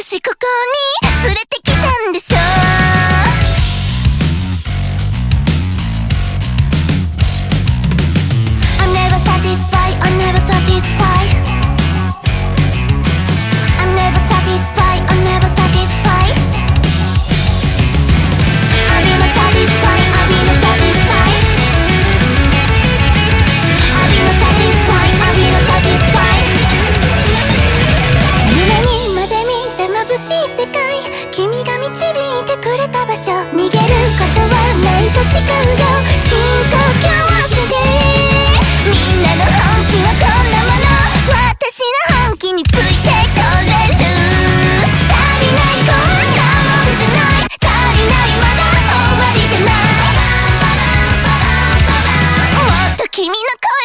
私ここに。連れてが導いてくれた場所。逃げることはないと誓うよ信仰教師でみんなの本気はこんなもの。私の本気についてこれる足りないこんなもんじゃない。足りないまだ終わりじゃない。もっと君の声